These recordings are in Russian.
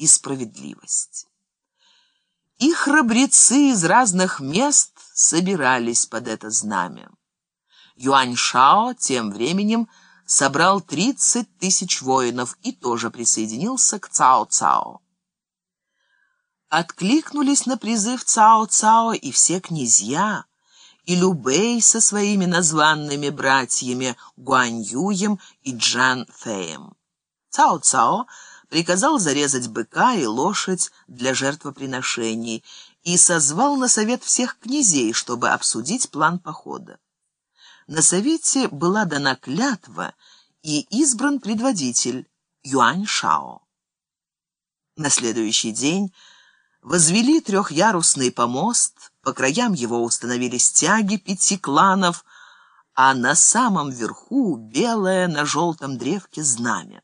и справедливость. И храбрецы из разных мест собирались под это знамя. Юань Шао тем временем собрал 30 тысяч воинов и тоже присоединился к Цао-Цао. Откликнулись на призыв Цао-Цао и все князья, и Любей со своими названными братьями Гуань-Юем и Джан-Феем. Цао-Цао приказал зарезать быка и лошадь для жертвоприношений и созвал на совет всех князей, чтобы обсудить план похода. На совете была дана клятва и избран предводитель Юань Шао. На следующий день возвели трехъярусный помост, по краям его установили стяги пяти кланов, а на самом верху белое на желтом древке знамя.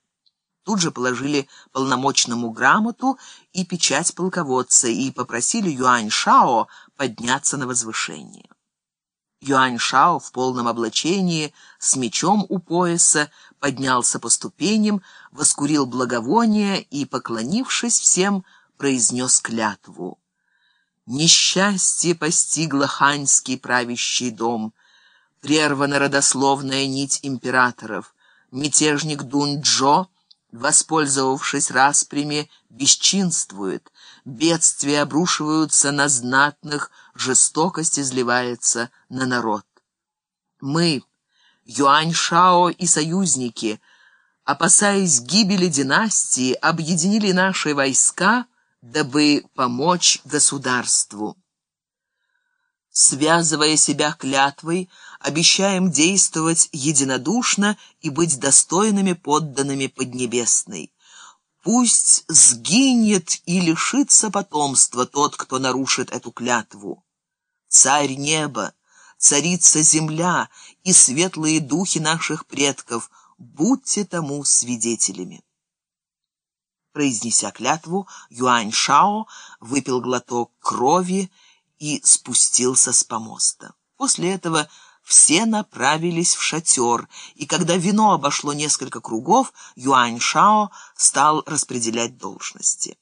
Тут же положили полномочному грамоту и печать полководца и попросили Юань Шао подняться на возвышение. Юань Шао в полном облачении, с мечом у пояса, поднялся по ступеням, воскурил благовоние и, поклонившись всем, произнес клятву. Несчастье постигло ханьский правящий дом, прервана родословная нить императоров, мятежник Дунь-Джо — воспользовавшись распрями, бесчинствует, бедствия обрушиваются на знатных, жестокость изливается на народ. Мы, Юань Шао и союзники, опасаясь гибели династии, объединили наши войска, дабы помочь государству. Связывая себя клятвой, обещаем действовать единодушно и быть достойными подданными Поднебесной. Пусть сгинет и лишится потомства тот, кто нарушит эту клятву. Царь неба, царица земля и светлые духи наших предков, будьте тому свидетелями. Произнеся клятву, Юань Шао выпил глоток крови и спустился с помоста. После этого все направились в шатер, и когда вино обошло несколько кругов, Юань Шао стал распределять должности.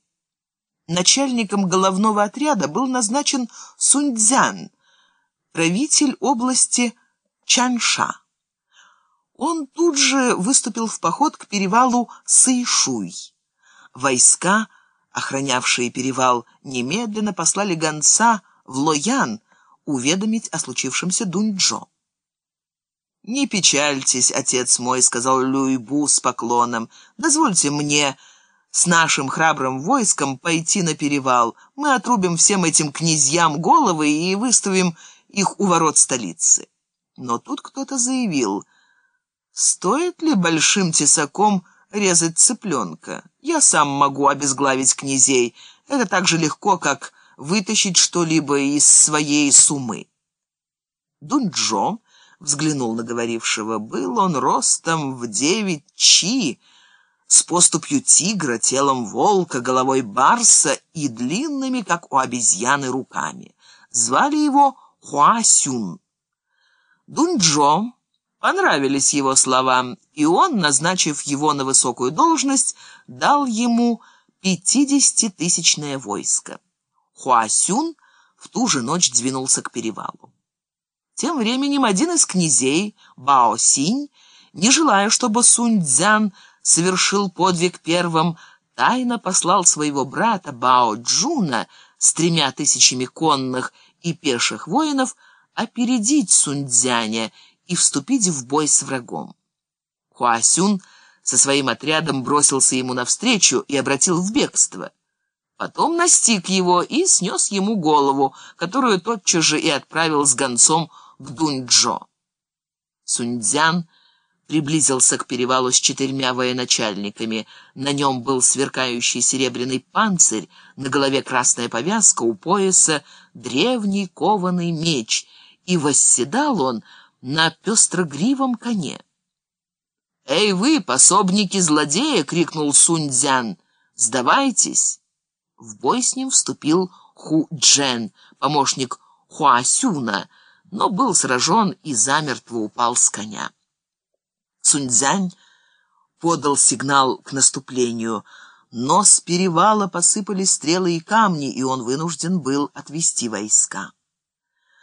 Начальником головного отряда был назначен Суньцзян, правитель области Чанша. Он тут же выступил в поход к перевалу Сыйшуй. Войска, охранявшие перевал, немедленно послали гонца в Лоян уведомить о случившемся Дуньчжо. «Не печальтесь, отец мой», — сказал Люйбу с поклоном. «Дозвольте мне с нашим храбрым войском пойти на перевал. Мы отрубим всем этим князьям головы и выставим их у ворот столицы». Но тут кто-то заявил, «Стоит ли большим тесаком резать цыпленка? Я сам могу обезглавить князей. Это так же легко, как вытащить что-либо из своей сумы. Дуньчжо взглянул на говорившего. Был он ростом в девять чи, с поступью тигра, телом волка, головой барса и длинными, как у обезьяны, руками. Звали его Хуа Сюн. Дун Чжо понравились его слова, и он, назначив его на высокую должность, дал ему пятидесятитысячное войско. Хуа Сюн в ту же ночь двинулся к перевалу. Тем временем один из князей, Бао Синь, не желая, чтобы Сунь Цзянь совершил подвиг первым, тайно послал своего брата Бао Чжуна с тремя тысячами конных и пеших воинов опередить Сунь Цзяня и вступить в бой с врагом. Хуасюн со своим отрядом бросился ему навстречу и обратил в бегство. Потом настиг его и снес ему голову, которую тотчас же и отправил с гонцом к Дуньчжо. Суньцзян приблизился к перевалу с четырьмя военачальниками. На нем был сверкающий серебряный панцирь, на голове красная повязка, у пояса древний кованый меч, и восседал он на пестрогривом коне. «Эй вы, пособники злодея!» — крикнул Суньцзян. «Сдавайтесь!» В бой с ним вступил Ху Джен, помощник Хуасюна, но был сражен и замертво упал с коня. Суньцзянь подал сигнал к наступлению, но с перевала посыпались стрелы и камни, и он вынужден был отвести войска.